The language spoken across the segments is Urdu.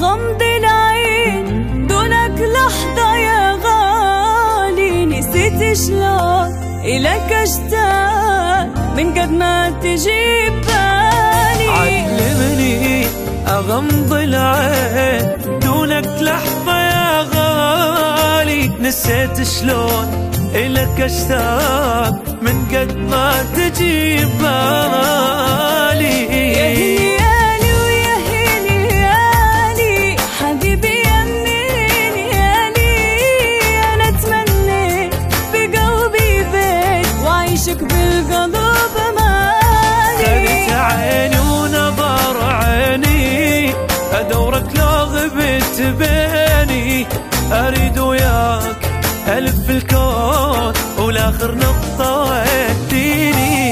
غم دلعين دونك لحظة يا غالي نسيت شلون إلك اشتاق من قد ما تجيب بالي علمني أغمض العين دونك لحظة يا غالي نسيت شلون إلك اشتاق من قد ما تجيب بالي بيني. اريد وياك الف الكون ولاخر نقطة وديني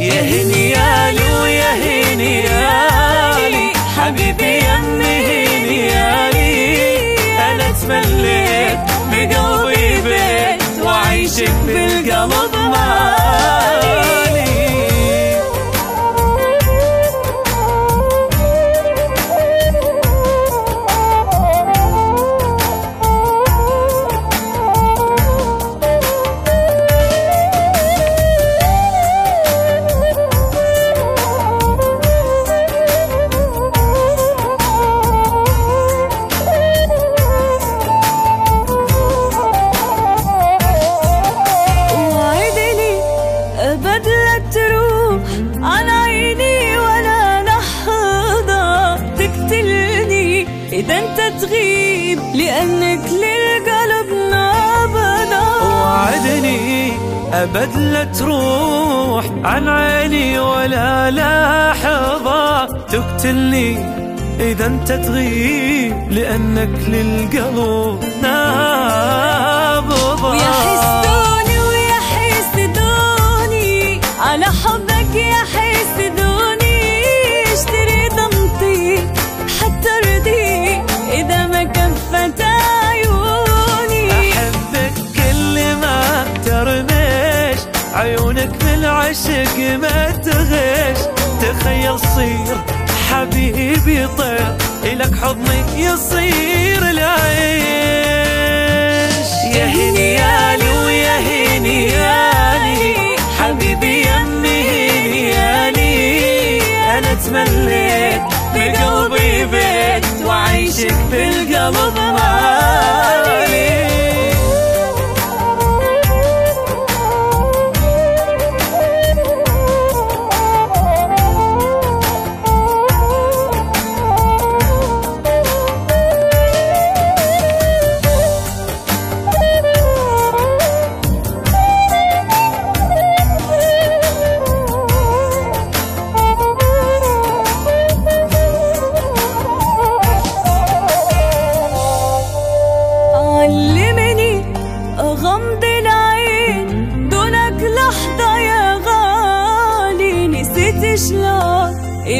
يا هنيالي ويا هنيالي حبيبي يا هنيالي انا تمليت بقلبي بيت وعيشك بالقلب مالي إذا أنت تغيب لأنك للقلب نابضة وعدني ابد لا تروح عن عيني ولا لحظة تقتلني اذا انت تغيب لانك للقلب نابضة عيونك من بالعشق ما تغش. تخيل صير حبيبي طير. إلك حضني يصير العيش. يا هنيالي ويا هنيالي حبيبي يا هنيالي أنا تمليت بقلبي بيت وعيشك بالقلب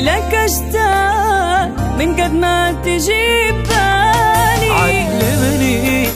لك اشتاق من قد ما تجيب بالي علمني.